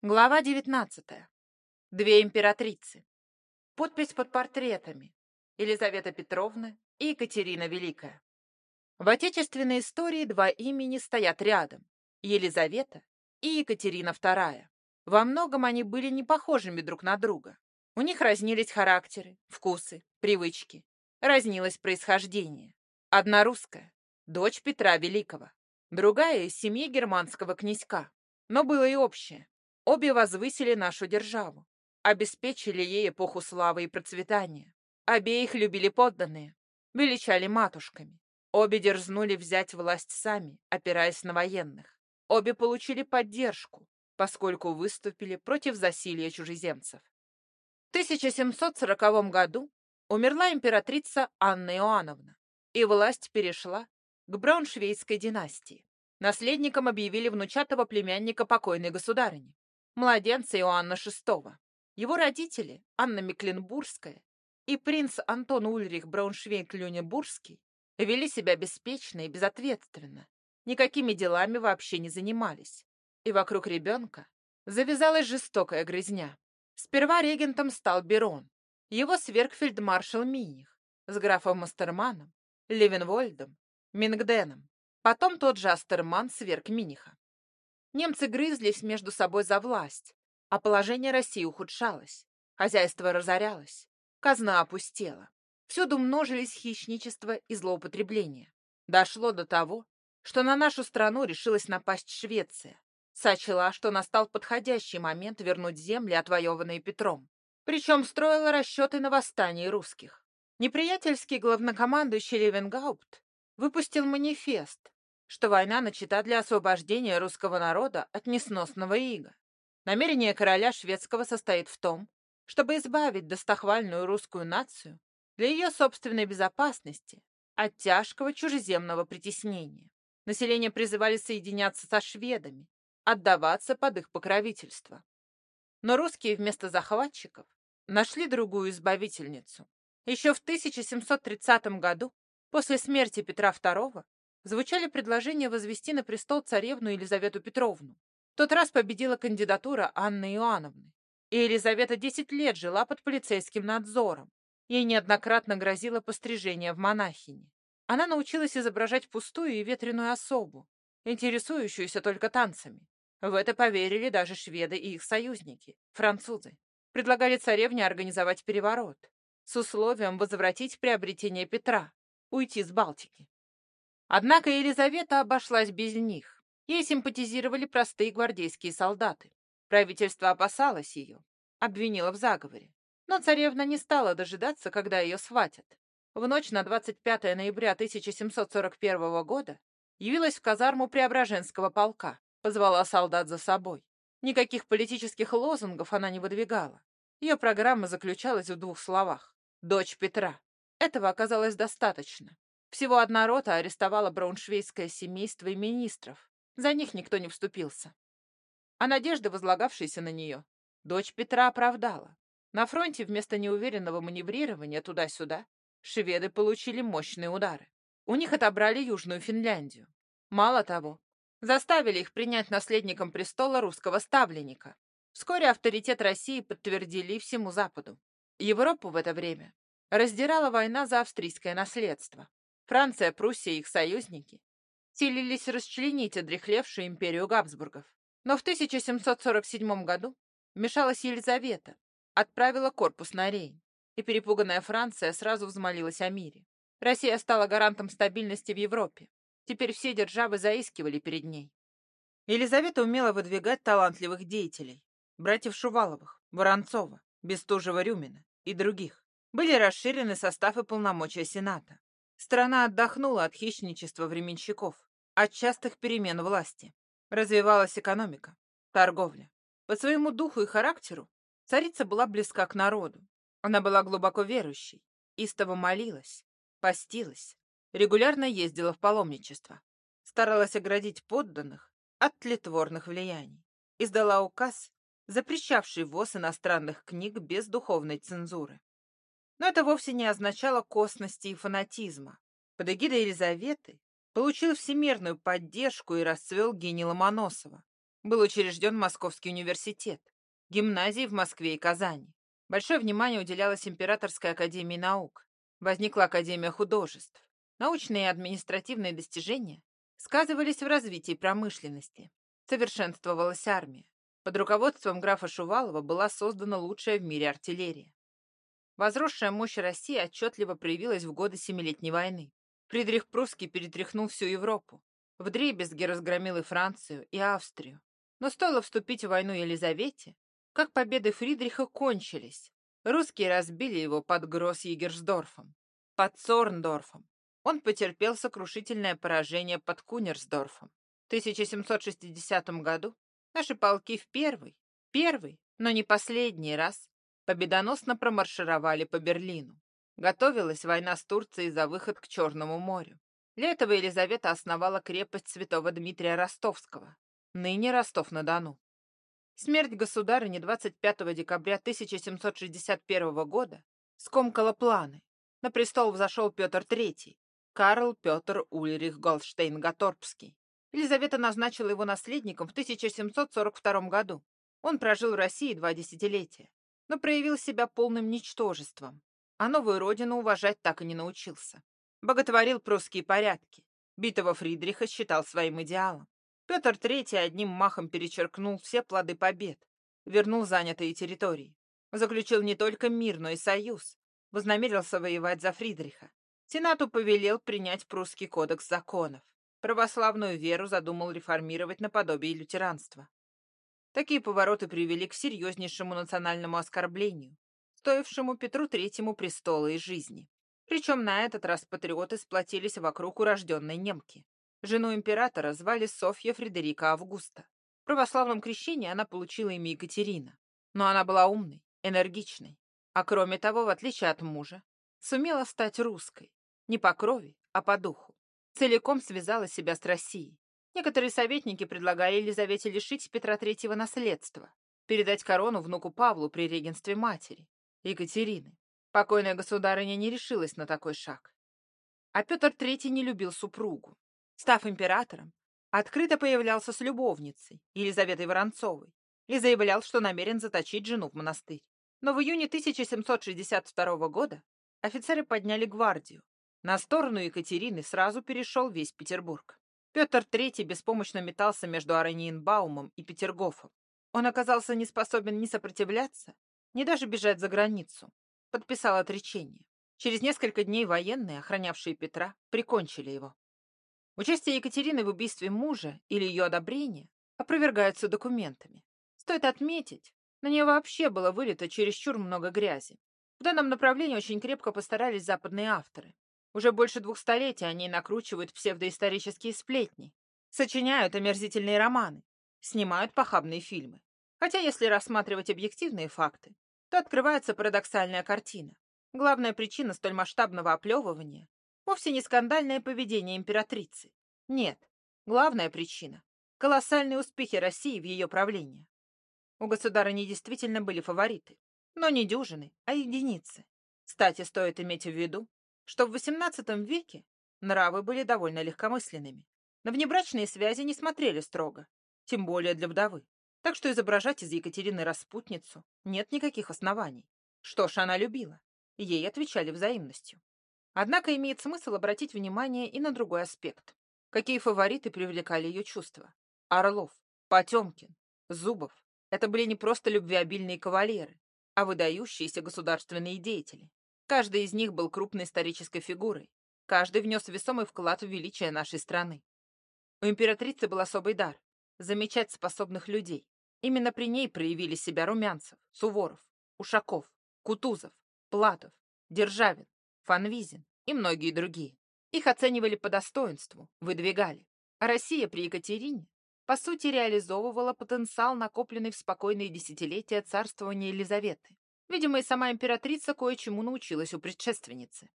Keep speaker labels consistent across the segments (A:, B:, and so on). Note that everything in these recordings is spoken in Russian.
A: Глава 19. Две императрицы. Подпись под портретами. Елизавета Петровна и Екатерина Великая. В отечественной истории два имени стоят рядом. Елизавета и Екатерина II. Во многом они были не похожими друг на друга. У них разнились характеры, вкусы, привычки. Разнилось происхождение. Одна русская, дочь Петра Великого. Другая из семьи германского князька. Но было и общее. Обе возвысили нашу державу, обеспечили ей эпоху славы и процветания. Обеих любили подданные, величали матушками. Обе дерзнули взять власть сами, опираясь на военных. Обе получили поддержку, поскольку выступили против засилья чужеземцев. В 1740 году умерла императрица Анна Иоанновна, и власть перешла к Брауншвейской династии. Наследником объявили внучатого племянника покойной государыни младенца Иоанна VI. Его родители, Анна Мекленбургская и принц Антон Ульрих Брауншвейг-Люнебургский, вели себя беспечно и безответственно, никакими делами вообще не занимались. И вокруг ребенка завязалась жестокая грызня. Сперва регентом стал Берон, его сверг фельдмаршал Миних с графом Мастерманом, Левенвольдом, Мингденом. Потом тот же Астерман сверг Миниха. Немцы грызлись между собой за власть, а положение России ухудшалось. Хозяйство разорялось, казна опустела. Всюду множились хищничество и злоупотребление. Дошло до того, что на нашу страну решилась напасть Швеция. Сочла, что настал подходящий момент вернуть земли, отвоеванные Петром. Причем строила расчеты на восстание русских. Неприятельский главнокомандующий Левенгаупт выпустил манифест, что война начата для освобождения русского народа от несносного ига. Намерение короля шведского состоит в том, чтобы избавить достохвальную русскую нацию для ее собственной безопасности от тяжкого чужеземного притеснения. Население призывали соединяться со шведами, отдаваться под их покровительство. Но русские вместо захватчиков нашли другую избавительницу. Еще в 1730 году, после смерти Петра II, звучали предложения возвести на престол царевну Елизавету Петровну. В тот раз победила кандидатура Анны Иоанновны. И Елизавета 10 лет жила под полицейским надзором. Ей неоднократно грозило пострижение в монахини. Она научилась изображать пустую и ветреную особу, интересующуюся только танцами. В это поверили даже шведы и их союзники, французы. Предлагали царевне организовать переворот с условием возвратить приобретение Петра, уйти с Балтики. Однако Елизавета обошлась без них. Ей симпатизировали простые гвардейские солдаты. Правительство опасалось ее, обвинило в заговоре. Но царевна не стала дожидаться, когда ее схватят. В ночь на 25 ноября 1741 года явилась в казарму Преображенского полка, позвала солдат за собой. Никаких политических лозунгов она не выдвигала. Ее программа заключалась в двух словах. «Дочь Петра». Этого оказалось достаточно. Всего одна рота арестовала брауншвейское семейство и министров. За них никто не вступился. А надежды, возлагавшиеся на нее, дочь Петра оправдала. На фронте вместо неуверенного маневрирования туда-сюда шведы получили мощные удары. У них отобрали Южную Финляндию. Мало того, заставили их принять наследником престола русского ставленника. Вскоре авторитет России подтвердили всему Западу. Европу в это время раздирала война за австрийское наследство. Франция, Пруссия и их союзники силились расчленить одрехлевшую империю Габсбургов. Но в 1747 году вмешалась Елизавета, отправила корпус на Рейн, и перепуганная Франция сразу взмолилась о мире. Россия стала гарантом стабильности в Европе. Теперь все державы заискивали перед ней. Елизавета умела выдвигать талантливых деятелей. Братьев Шуваловых, Воронцова, Бестужева-Рюмина и других. Были расширены состав и полномочия Сената. Страна отдохнула от хищничества временщиков, от частых перемен власти. Развивалась экономика, торговля. По своему духу и характеру царица была близка к народу. Она была глубоко верующей, истово молилась, постилась, регулярно ездила в паломничество, старалась оградить подданных от тлетворных влияний. Издала указ, запрещавший ввоз иностранных книг без духовной цензуры. Но это вовсе не означало косности и фанатизма. Под эгидой Елизаветы получил всемирную поддержку и расцвел гений Ломоносова. Был учрежден Московский университет, гимназии в Москве и Казани. Большое внимание уделялось Императорской академии наук. Возникла Академия художеств. Научные и административные достижения сказывались в развитии промышленности. Совершенствовалась армия. Под руководством графа Шувалова была создана лучшая в мире артиллерия. Возросшая мощь России отчетливо проявилась в годы Семилетней войны. Фридрих Прусский перетряхнул всю Европу. Вдребезги разгромил и Францию, и Австрию. Но стоило вступить в войну Елизавете, как победы Фридриха кончились. Русские разбили его под Гросс-Егерсдорфом, под Цорндорфом. Он потерпел сокрушительное поражение под Кунерсдорфом. В 1760 году наши полки в первый, первый, но не последний раз победоносно промаршировали по Берлину. Готовилась война с Турцией за выход к Черному морю. Для этого Елизавета основала крепость святого Дмитрия Ростовского, ныне Ростов-на-Дону. Смерть государыни 25 декабря 1761 года скомкала планы. На престол взошел Петр III, Карл Петр Ульрих Голштейн-Гаторпский. Елизавета назначила его наследником в 1742 году. Он прожил в России два десятилетия, но проявил себя полным ничтожеством, а новую родину уважать так и не научился. Боготворил прусские порядки. Битого Фридриха считал своим идеалом. Петр III одним махом перечеркнул все плоды побед, вернул занятые территории. Заключил не только мир, но и союз. Вознамерился воевать за Фридриха. Сенату повелел принять прусский кодекс законов. Православную веру задумал реформировать наподобие лютеранства. Такие повороты привели к серьезнейшему национальному оскорблению, стоившему Петру Третьему престола и жизни. Причем на этот раз патриоты сплотились вокруг урожденной немки. Жену императора звали Софья Фредерика Августа. В православном крещении она получила имя Екатерина. Но она была умной, энергичной. А кроме того, в отличие от мужа, сумела стать русской. Не по крови, а по духу. Целиком связала себя с Россией. Некоторые советники предлагали Елизавете лишить Петра III наследства, передать корону внуку Павлу при регенстве матери, Екатерины. Покойная государыня не решилась на такой шаг. А Петр III не любил супругу. Став императором, открыто появлялся с любовницей, Елизаветой Воронцовой, и заявлял, что намерен заточить жену в монастырь. Но в июне 1762 года офицеры подняли гвардию. На сторону Екатерины сразу перешел весь Петербург. Петр III беспомощно метался между Араниенбаумом и Петергофом. Он оказался не способен ни сопротивляться, ни даже бежать за границу. Подписал отречение. Через несколько дней военные, охранявшие Петра, прикончили его. Участие Екатерины в убийстве мужа или ее одобрение опровергаются документами. Стоит отметить, на нее вообще было вылито чересчур много грязи. В данном направлении очень крепко постарались западные авторы. Уже больше двух столетий они накручивают псевдоисторические сплетни, сочиняют омерзительные романы, снимают похабные фильмы. Хотя, если рассматривать объективные факты, то открывается парадоксальная картина. Главная причина столь масштабного оплевывания Вовсе не скандальное поведение императрицы. Нет, главная причина – колоссальные успехи России в ее правлении. У государыни действительно были фавориты, но не дюжины, а единицы. Кстати, стоит иметь в виду, что в XVIII веке нравы были довольно легкомысленными. На внебрачные связи не смотрели строго, тем более для вдовы. Так что изображать из Екатерины распутницу нет никаких оснований. Что ж, она любила. Ей отвечали взаимностью. Однако имеет смысл обратить внимание и на другой аспект. Какие фавориты привлекали ее чувства? Орлов, Потемкин, Зубов. Это были не просто любвеобильные кавалеры, а выдающиеся государственные деятели. Каждый из них был крупной исторической фигурой. Каждый внес весомый вклад в величие нашей страны. У императрицы был особый дар — замечать способных людей. Именно при ней проявили себя Румянцев, Суворов, Ушаков, Кутузов, Платов, Державин, Фанвизин и многие другие. Их оценивали по достоинству, выдвигали. А Россия при Екатерине, по сути, реализовывала потенциал, накопленный в спокойные десятилетия царствования Елизаветы. Видимо, и сама императрица кое-чему научилась у предшественницы.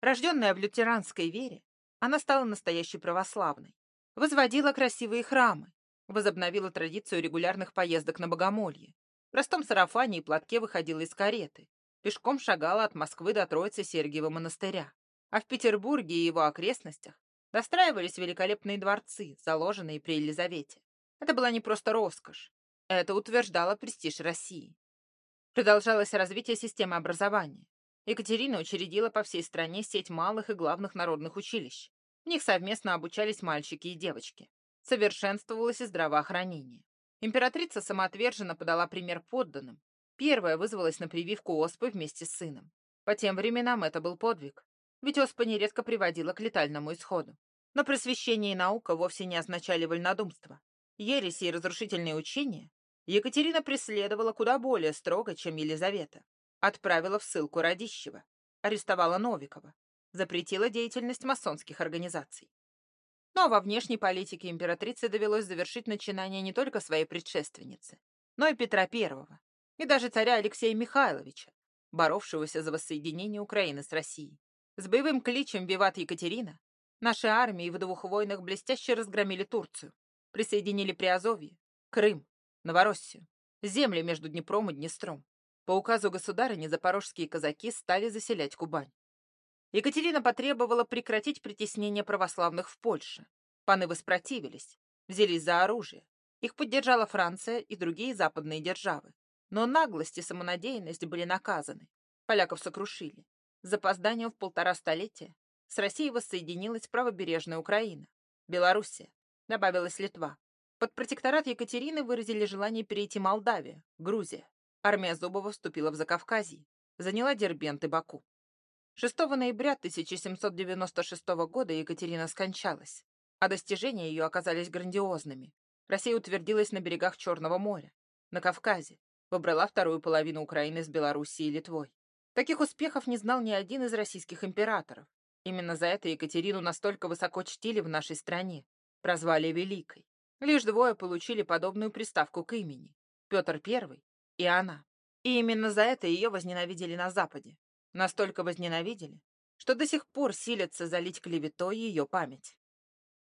A: Рожденная в лютеранской вере, она стала настоящей православной. Возводила красивые храмы, возобновила традицию регулярных поездок на богомолье. В простом сарафане и платке выходила из кареты, пешком шагала от Москвы до Троицы Сергиева монастыря. А в Петербурге и его окрестностях достраивались великолепные дворцы, заложенные при Елизавете. Это была не просто роскошь. Это утверждало престиж России. Продолжалось развитие системы образования. Екатерина учредила по всей стране сеть малых и главных народных училищ. В них совместно обучались мальчики и девочки. Совершенствовалось и здравоохранение. Императрица самоотверженно подала пример подданным. Первая вызвалась на прививку оспы вместе с сыном. По тем временам это был подвиг, ведь оспа нередко приводила к летальному исходу. Но просвещение и наука вовсе не означали вольнодумство. Ереси и разрушительные учения Екатерина преследовала куда более строго, чем Елизавета. Отправила в ссылку Радищева, арестовала Новикова, запретила деятельность масонских организаций. Но во внешней политике императрице довелось завершить начинание не только своей предшественницы, но и Петра I, и даже царя Алексея Михайловича, боровшегося за воссоединение Украины с Россией. С боевым кличем «Виват Екатерина» наши армии в двух войнах блестяще разгромили Турцию, присоединили Приазовье, Крым, Новороссию, земли между Днепром и Днестром. По указу государыни запорожские казаки стали заселять Кубань. Екатерина потребовала прекратить притеснение православных в Польше. Паны воспротивились, взялись за оружие. Их поддержала Франция и другие западные державы. Но наглость и самонадеянность были наказаны. Поляков сокрушили. С в полтора столетия с Россией воссоединилась правобережная Украина, Белоруссия, добавилась Литва. Под протекторат Екатерины выразили желание перейти Молдавия, Грузия. Армия Зубова вступила в Закавказье, заняла Дербент и Баку. 6 ноября 1796 года Екатерина скончалась, а достижения ее оказались грандиозными. Россия утвердилась на берегах Черного моря, на Кавказе, выбрала вторую половину Украины с Белоруссией и Литвой. Таких успехов не знал ни один из российских императоров. Именно за это Екатерину настолько высоко чтили в нашей стране, прозвали Великой. Лишь двое получили подобную приставку к имени – Петр I и она. И именно за это ее возненавидели на Западе. Настолько возненавидели, что до сих пор силятся залить клеветой ее память.